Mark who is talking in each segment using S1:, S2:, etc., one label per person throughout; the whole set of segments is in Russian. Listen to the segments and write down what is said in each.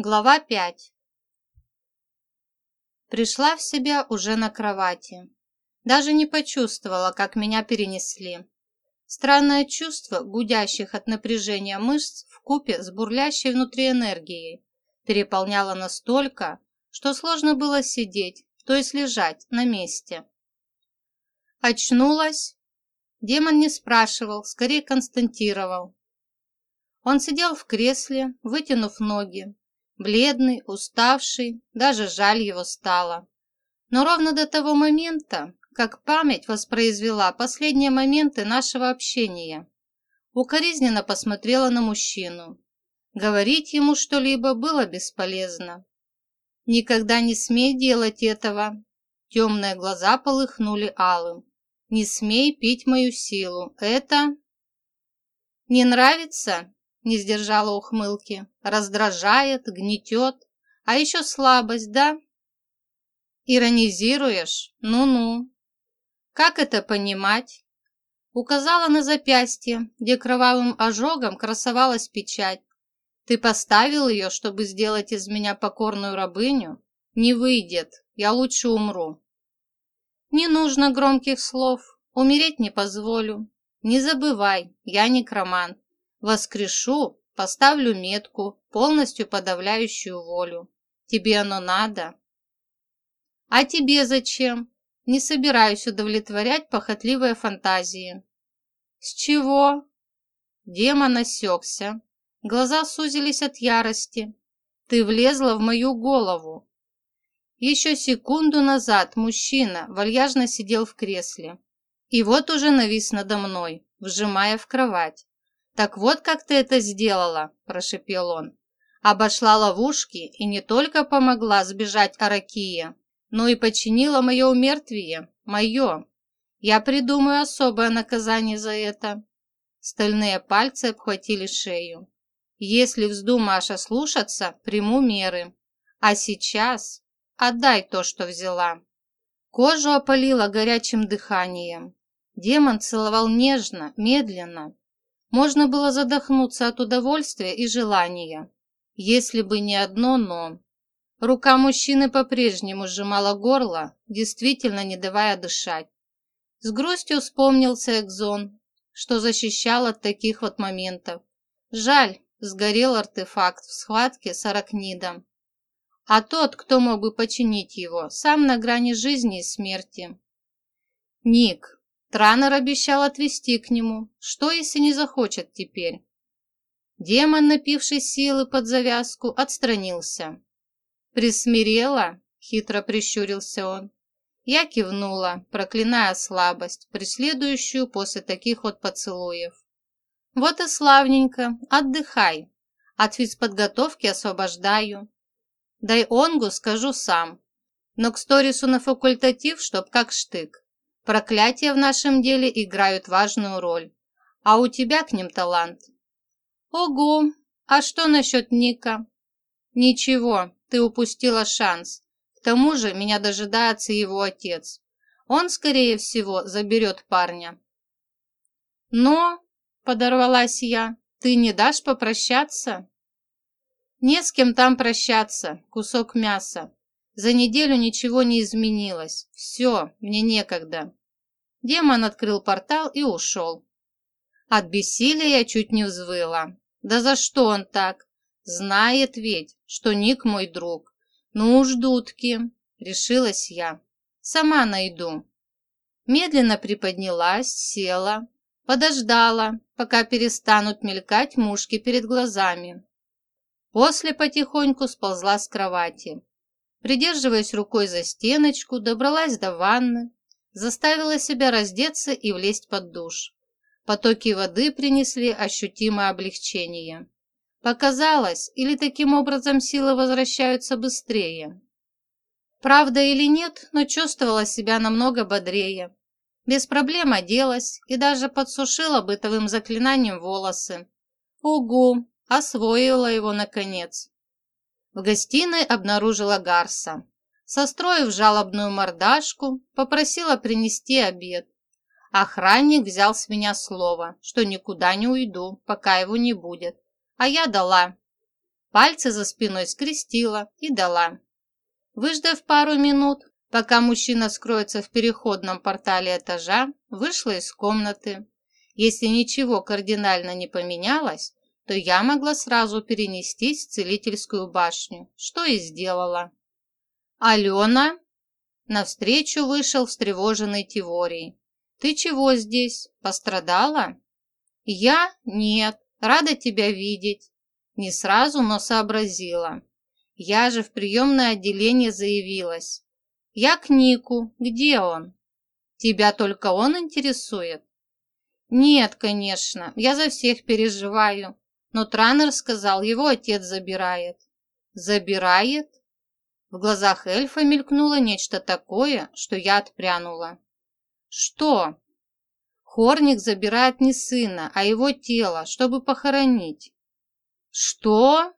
S1: Глава 5 Пришла в себя уже на кровати. Даже не почувствовала, как меня перенесли. Странное чувство гудящих от напряжения мышц в купе с бурлящей внутри энергией переполняло настолько, что сложно было сидеть, то есть лежать на месте. Очнулась. Демон не спрашивал, скорее константировал. Он сидел в кресле, вытянув ноги, бледный, уставший, даже жаль его стало. Но ровно до того момента, как память воспроизвела последние моменты нашего общения, укоризненно посмотрела на мужчину. Говорить ему что-либо было бесполезно. «Никогда не смей делать этого!» Темные глаза полыхнули алым. «Не смей пить мою силу. Это...» «Не нравится?» Не сдержала ухмылки. Раздражает, гнетет. А еще слабость, да? Иронизируешь? Ну-ну. Как это понимать? Указала на запястье, где кровавым ожогом красовалась печать. Ты поставил ее, чтобы сделать из меня покорную рабыню? Не выйдет, я лучше умру. Не нужно громких слов, умереть не позволю. Не забывай, я некромант. Воскрешу, поставлю метку, полностью подавляющую волю. Тебе оно надо? А тебе зачем? Не собираюсь удовлетворять похотливые фантазии. С чего? Демон осекся. Глаза сузились от ярости. Ты влезла в мою голову. Еще секунду назад мужчина вальяжно сидел в кресле. И вот уже навис надо мной, вжимая в кровать. «Так вот как ты это сделала», – прошепел он. «Обошла ловушки и не только помогла сбежать Аракия, но и починила мое умертвие, мое. Я придумаю особое наказание за это». Стальные пальцы обхватили шею. «Если вздумаешь ослушаться, приму меры. А сейчас отдай то, что взяла». Кожу опалило горячим дыханием. Демон целовал нежно, медленно, можно было задохнуться от удовольствия и желания, если бы не одно «но». Рука мужчины по-прежнему сжимала горло, действительно не давая дышать. С грустью вспомнился Экзон, что защищал от таких вот моментов. Жаль, сгорел артефакт в схватке с аракнидом. А тот, кто мог бы починить его, сам на грани жизни и смерти. Ник, Транер обещал отвезти к нему. Что, если не захочет теперь? Демон, напивший силы под завязку, отстранился. «Присмирела?» – хитро прищурился он. Я кивнула, проклиная слабость, преследующую после таких вот поцелуев. «Вот и славненько, отдыхай. От физподготовки освобождаю. Дай Онгу скажу сам. Но к сторису на факультатив, чтоб как штык. Проклятия в нашем деле играют важную роль, а у тебя к ним талант. Ого, а что насчет Ника? Ничего, ты упустила шанс. К тому же меня дожидается его отец. Он, скорее всего, заберет парня. Но, подорвалась я, ты не дашь попрощаться? Не с кем там прощаться, кусок мяса. За неделю ничего не изменилось. Все, мне некогда. Демон открыл портал и ушел. От бессилия я чуть не взвыла. Да за что он так? Знает ведь, что Ник мой друг. Ну уж дудки, решилась я. Сама найду. Медленно приподнялась, села, подождала, пока перестанут мелькать мушки перед глазами. После потихоньку сползла с кровати. Придерживаясь рукой за стеночку, добралась до ванны, заставила себя раздеться и влезть под душ. Потоки воды принесли ощутимое облегчение. Показалось, или таким образом силы возвращаются быстрее. Правда или нет, но чувствовала себя намного бодрее. Без проблем оделась и даже подсушила бытовым заклинанием волосы. Угу, освоила его наконец. В гостиной обнаружила Гарса. Состроив жалобную мордашку, попросила принести обед. Охранник взял с меня слово, что никуда не уйду, пока его не будет. А я дала. Пальцы за спиной скрестила и дала. Выждав пару минут, пока мужчина скроется в переходном портале этажа, вышла из комнаты. Если ничего кардинально не поменялось, то я могла сразу перенестись в целительскую башню, что и сделала. «Алена?» Навстречу вышел встревоженный Тиворий. «Ты чего здесь? Пострадала?» «Я? Нет. Рада тебя видеть». Не сразу, но сообразила. Я же в приемное отделение заявилась. «Я к Нику. Где он?» «Тебя только он интересует?» «Нет, конечно. Я за всех переживаю. Но Транер сказал, его отец забирает». «Забирает?» В глазах эльфа мелькнуло нечто такое, что я отпрянула. «Что?» Хорник забирает не сына, а его тело, чтобы похоронить. «Что?»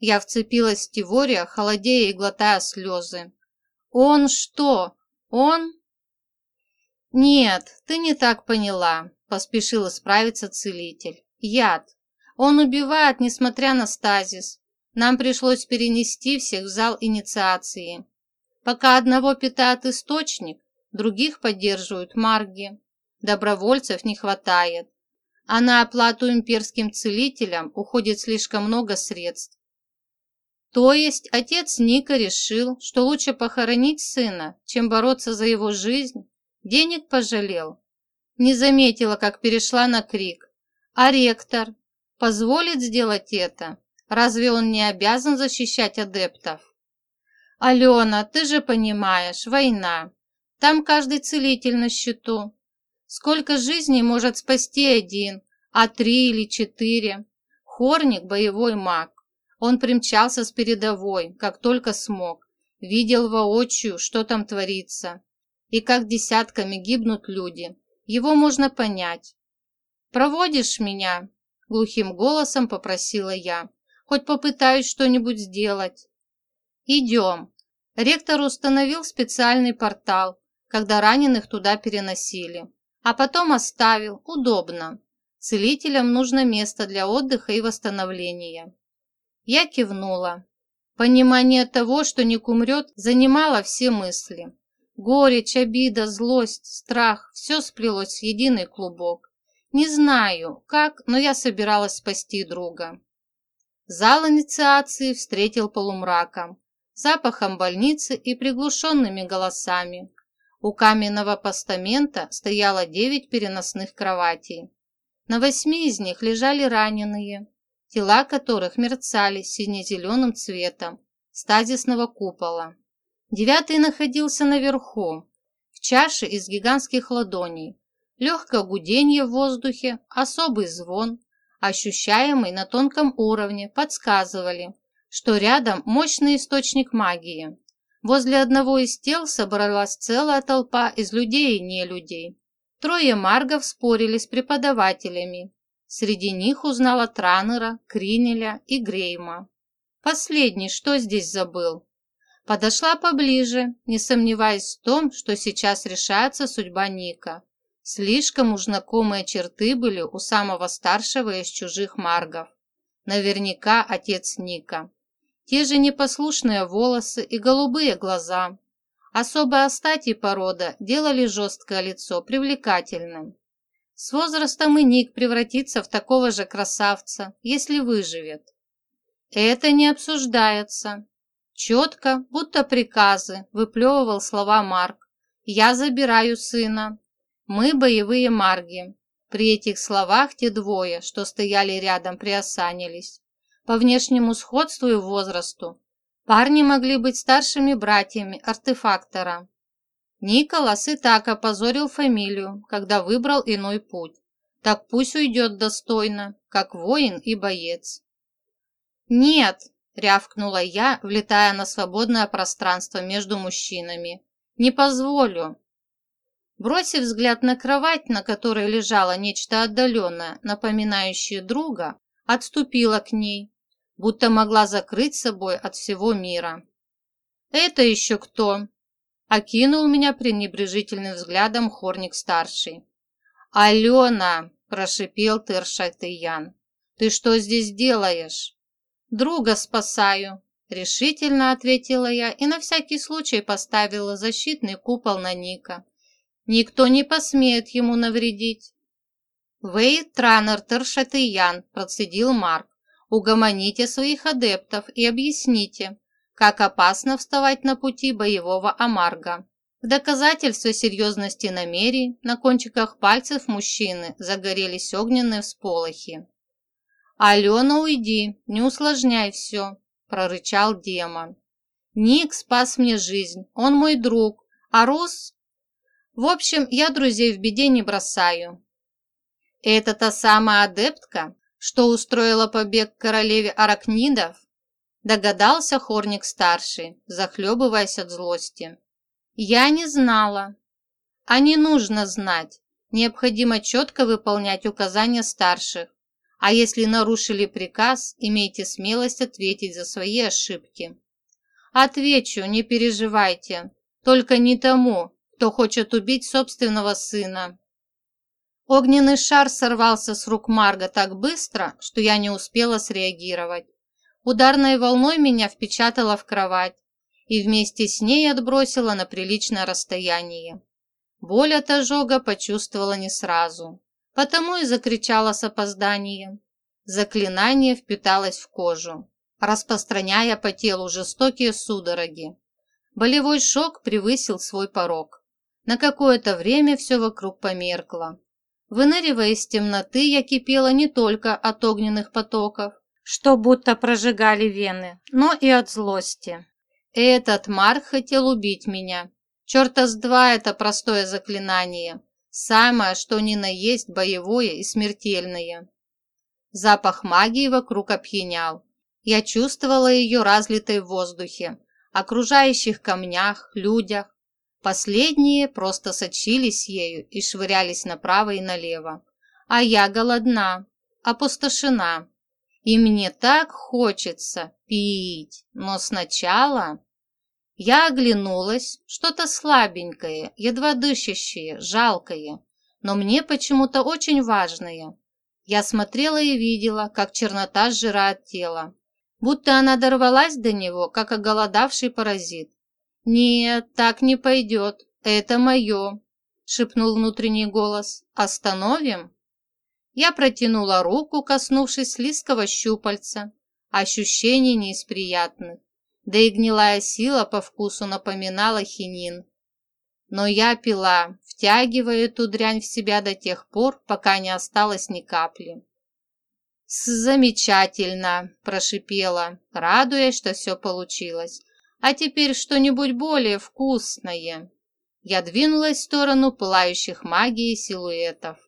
S1: Я вцепилась в Тивория, холодея и глотая слезы. «Он что? Он?» «Нет, ты не так поняла», – поспешил исправиться целитель. «Яд. Он убивает, несмотря на стазис. Нам пришлось перенести всех в зал инициации. Пока одного питает источник, других поддерживают марги. Добровольцев не хватает. А на оплату имперским целителям уходит слишком много средств. То есть отец Ника решил, что лучше похоронить сына, чем бороться за его жизнь? Денег пожалел? Не заметила, как перешла на крик. А ректор позволит сделать это? Разве он не обязан защищать адептов? Алена, ты же понимаешь, война. Там каждый целитель на счету. Сколько жизней может спасти один, а три или четыре? Хорник – боевой маг. Он примчался с передовой, как только смог. Видел воочию, что там творится. И как десятками гибнут люди. Его можно понять. «Проводишь меня?» – глухим голосом попросила я. «Хоть попытаюсь что-нибудь сделать». «Идем». Ректор установил специальный портал, когда раненых туда переносили а потом оставил. Удобно. Целителям нужно место для отдыха и восстановления. Я кивнула. Понимание того, что Ник умрет, занимало все мысли. Горечь, обида, злость, страх – все сплелось в единый клубок. Не знаю, как, но я собиралась спасти друга. Зал инициации встретил полумраком, запахом больницы и приглушенными голосами. У каменного постамента стояло девять переносных кроватей. На восьми из них лежали раненые, тела которых мерцали сине-зеленым цветом стазисного купола. Девятый находился наверху, в чаше из гигантских ладоней. Легкое гудение в воздухе, особый звон, ощущаемый на тонком уровне, подсказывали, что рядом мощный источник магии. Возле одного из тел собралась целая толпа из людей и нелюдей. Трое маргов спорили с преподавателями. Среди них узнала Транера, Кринеля и Грейма. Последний что здесь забыл? Подошла поближе, не сомневаясь в том, что сейчас решается судьба Ника. Слишком уж знакомые черты были у самого старшего из чужих маргов. Наверняка отец Ника. Те же непослушные волосы и голубые глаза. Особая стать порода делали жесткое лицо привлекательным. С возрастом и Ник превратится в такого же красавца, если выживет. Это не обсуждается. Четко, будто приказы, выплевывал слова Марк. «Я забираю сына. Мы боевые марги». При этих словах те двое, что стояли рядом, приосанились по внешнему сходству и возрасту. Парни могли быть старшими братьями артефактора. Николас и так опозорил фамилию, когда выбрал иной путь. Так пусть уйдет достойно, как воин и боец. «Нет!» – рявкнула я, влетая на свободное пространство между мужчинами. «Не позволю!» Бросив взгляд на кровать, на которой лежало нечто отдаленное, напоминающее друга, отступила к ней, будто могла закрыть собой от всего мира. «Это еще кто?» – окинул меня пренебрежительным взглядом Хорник-старший. «Алена!» – прошипел Тершатыян. «Ты что здесь делаешь?» Друга спасаю, решительно ответила я и на всякий случай поставила защитный купол на Ника. Никто не посмеет ему навредить. «Вы, Транер Тершатыян», – процедил Марк, – «угомоните своих адептов и объясните, как опасно вставать на пути боевого Амарга». В доказательство серьезности намерений на кончиках пальцев мужчины загорелись огненные всполохи. «Алена, уйди, не усложняй все», – прорычал демон. «Ник спас мне жизнь, он мой друг, а Рус...» «В общем, я друзей в беде не бросаю, «Это та самая адептка, что устроила побег королеве аракнидов?» Догадался Хорник-старший, захлебываясь от злости. «Я не знала. А не нужно знать. Необходимо четко выполнять указания старших. А если нарушили приказ, имейте смелость ответить за свои ошибки». «Отвечу, не переживайте. Только не тому, кто хочет убить собственного сына. Огненный шар сорвался с рук Марга так быстро, что я не успела среагировать. Ударной волной меня впечатала в кровать и вместе с ней отбросила на приличное расстояние. Боль от ожога почувствовала не сразу, потому и закричала с опозданием. Заклинание впиталось в кожу, распространяя по телу жестокие судороги. Болевой шок превысил свой порог. На какое-то время все вокруг померкло. Выныривая из темноты, я кипела не только от огненных потоков, что будто прожигали вены, но и от злости. Этот Марк хотел убить меня. Черта с два это простое заклинание. Самое, что ни на есть, боевое и смертельное. Запах магии вокруг опьянял. Я чувствовала ее разлитой в воздухе, окружающих камнях, людях, Последние просто сочились ею и швырялись направо и налево. А я голодна, опустошена. И мне так хочется пить, но сначала... Я оглянулась, что-то слабенькое, едва дышащее, жалкое, но мне почему-то очень важное. Я смотрела и видела, как чернота сжирает тело, будто она дорвалась до него, как оголодавший паразит. «Нет, так не пойдет. Это мое», — шепнул внутренний голос. «Остановим?» Я протянула руку, коснувшись слизкого щупальца. Ощущений не из приятных. Да и гнилая сила по вкусу напоминала хинин. Но я пила, втягивая эту дрянь в себя до тех пор, пока не осталось ни капли. «Замечательно!» – прошипела, радуясь, что все получилось. А теперь что-нибудь более вкусное. Я двинулась в сторону пылающих магией силуэтов.